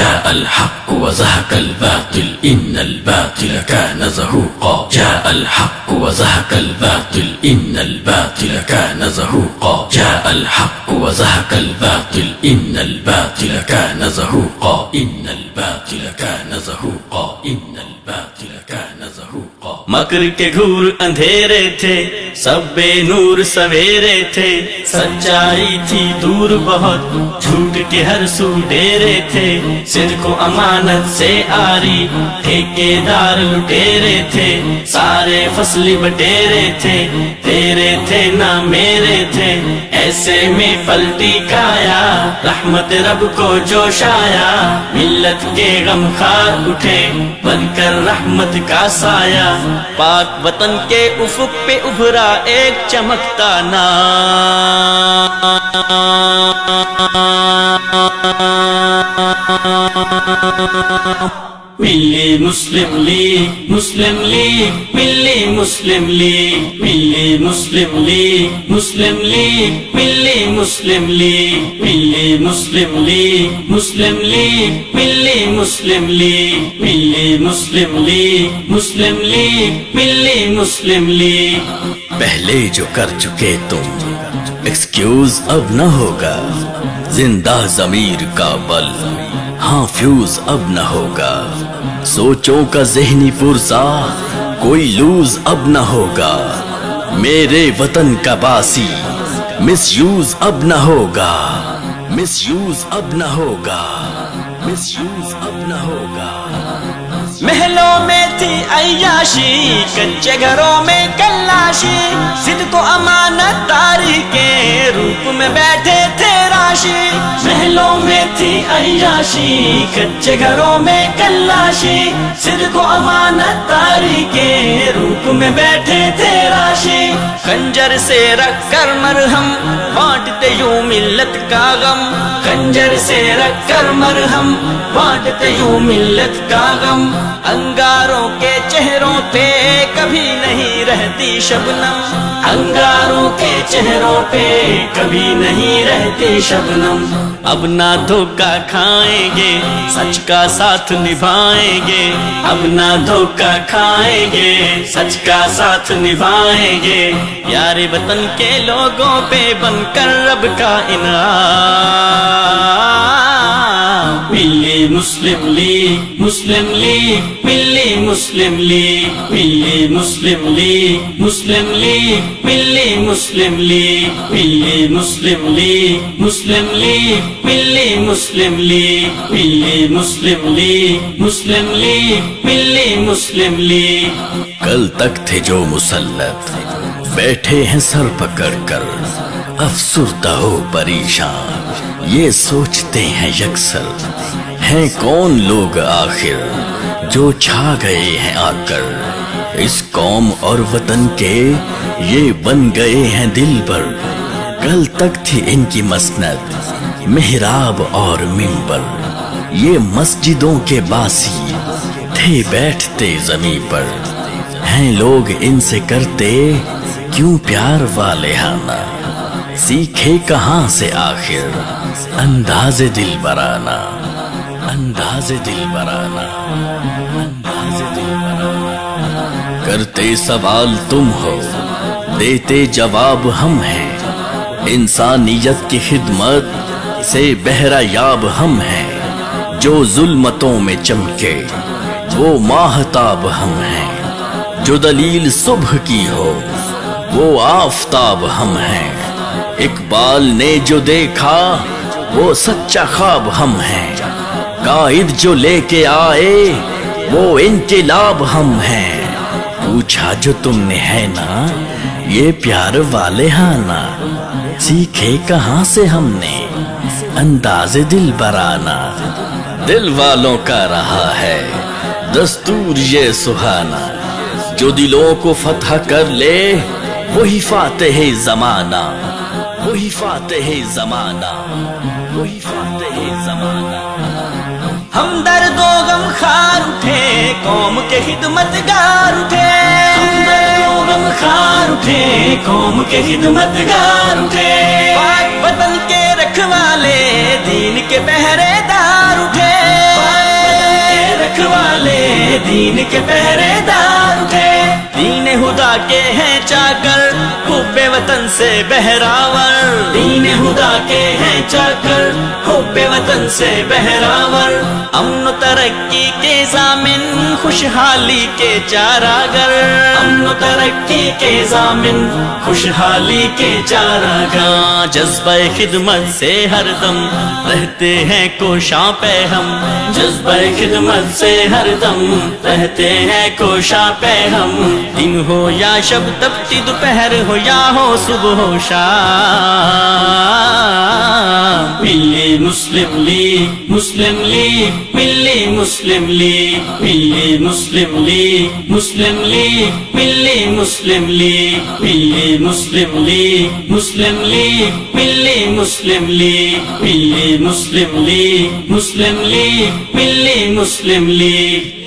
جاء الحق وزهق الباطل إن الباطل كان زهوقا. جاء الحق وزهق الباطل إن الباطل كان زهوقا. جاء الحق وزهق الباطل إن الباطل كان زهوقا. إن الباطل كان زهوقا إن الباطل كان زهوقا. مکر کے گھور اندھیرے تھے سب بے نور سویرے تھے سچائی تھی دور بہت جھوٹ کے ہر سو ڈیرے تھے صدق و امانت سے آری ٹھیکے دار لٹیرے تھے سارے فصلی بٹیرے تھے تیرے تھے نہ میرے تھے ایسے میں پلٹی کایا رحمت رب کو جوش آیا ملت کے غم خار اٹھے بن کر رحمت کا سایہ پاک وطن کے افق پہ ابھرا ایک چمکتا نام۔ ملی مسلم لیگ مسلم لیگ ملی مسلم لیگ ملی مسلم لیگ مسلم لیگ ملی مسلم لیگ ملی مسلم لیگ مسلم لیگ ملی مسلم لیگ ملی مسلم لیگ مسلم لیگ ملی مسلم لیگ پہلے جو کر چکے تم ایکسکیوز اب نہ ہوگا زندہ ضمیر کا بل ہاں فیوز اب نہ ہوگا۔ سوچوں کا ذہنی پرزا کوئی لوز اب نہ ہوگا۔ میرے وطن کا باسی، مس یوز اب نہ ہوگا۔ مس یوز اب نہ ہوگا۔ مس یوز اب نہ ہوگا۔ محلوں میں تھی عیاشی، کچے گھروں میں کلاشی۔ صدق و امانت تاری کے روپ میں بیٹھے تھے محلوں میں تھی عیاشی، کچے گھروں میں کلاشی، صدق و امانت تاری کے روپ میں بیٹھے تھے راشی۔ خنجر سے رکھ کر مرہم، بانٹتے یوں ملت کا غم۔ خنجر سے رکھ کر مرہم، بانٹتے یوں ملت کا غم۔ انگاروں کے چہروں پہ کبھی نہیں رہتی شبنم۔ انگاروں کے چہروں پہ کبھی نہیں رہتی شبنم۔ اب نہ دھوکا کھائیں گے، سچ کا ساتھ نبھائیں گے۔ اب نہ دھوکا کھائیں گے، سچ کا ساتھ نبھائیں گے۔ یار وطن کے لوگوں پہ بن کر رب کا انعام ملی مسلم لیگ مسلم لیگ ملی مسلم لیگ ملی مسلم لیگ مسلم لیگ ملی مسلم لیگ ملی مسلم لیگ مسلم لیگ ملی مسلم لیگ ملی مسلم لیگ مسلم لیگ ملی مسلم لیگ کل تک تھے جو مسلط بیٹھے ہیں سر پکڑ کر۔ افسردہ ہو پریشان۔ یہ سوچتے ہیں یکسر۔ ہیں کون لوگ آخر؟ جو چھا گئے ہیں آ کر۔ اس قوم اور وطن کے یہ بن گئے ہیں دل پر کل تک تھی ان کی مسند، محراب اور ممبر یہ مسجدوں کے باسی تھے بیٹھتے زمین پر۔ ہیں لوگ ان سے کرتے کیوں پیار والے ہانا سیکھے کہاں سے آخر؟ انداز دل برانا، انداز دل برانا، انداز دل برانا۔ کرتے سوال تم ہو، دیتے جواب ہم ہیں۔ انسانیت کی خدمت سے بہرا یاب ہم ہیں۔ جو ظلمتوں میں چمکے، وہ ماہتاب ہم ہیں۔ جو دلیل صبح کی ہو وہ آفتاب ہم ہیں۔ اقبال نے جو دیکھا، وہ سچا خواب ہم ہیں۔ قائد جو لے کے آئے، وہ انقلاب ہم ہیں۔ پوچھا جو تم نے ہے نا، یہ پیار والے ہانا سیکھے کہاں سے ہم نے؟ انداز دل برانا۔ دل والوں کا رہا ہے، دستور یہ سہانا۔ جو دلوں کو فتح کر لے، وہی فاتح زمانہ، وہی فاتح زمانہ، وہی فاتح زمانہ۔ ہم درد و غم خار اٹھے، قوم کے خدمت گار اٹھے۔ ہم درد و غم خار اٹھے، قوم کے خدمت گار اٹھے۔ پاک وطن کے رکھوالے دین کے پہرے دار اٹھے۔ دین کے پہرے دار تھے دین خدا کے ہیں چاکر حب وطن سے بہراور۔ دین خدا کے ہیں چاکر حب وطن سے بہراور، امن و ترقی کے ضامن، خوشحالی کے چاراگر۔ امن و ترقی کے ضامن، خوشحالی کے چاراگر۔ جذبہ خدمت سے ہر دم رہتے ہیں کوشاں پہ ہم۔ جذبہ خدمت سے ہر دم رہتے ہیں کوشاں پہ ہم۔ دن ہو یا شب، تپتی دوپہر ہو یا ہو، صبح ہو شام۔ ملی مسلم لیگ مسلم لیگ ملی مسلم لیگ ملی مسلم لیگ مسلم لیگ ملی مسلم لیگ ملی مسلم لیگ مسلم لیگ ملی مسلم لیگ ملی مسلم لیگ مسلم لیگ ملی مسلم لیگ